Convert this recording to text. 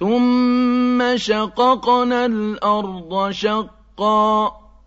ثم شققنا الأرض شقا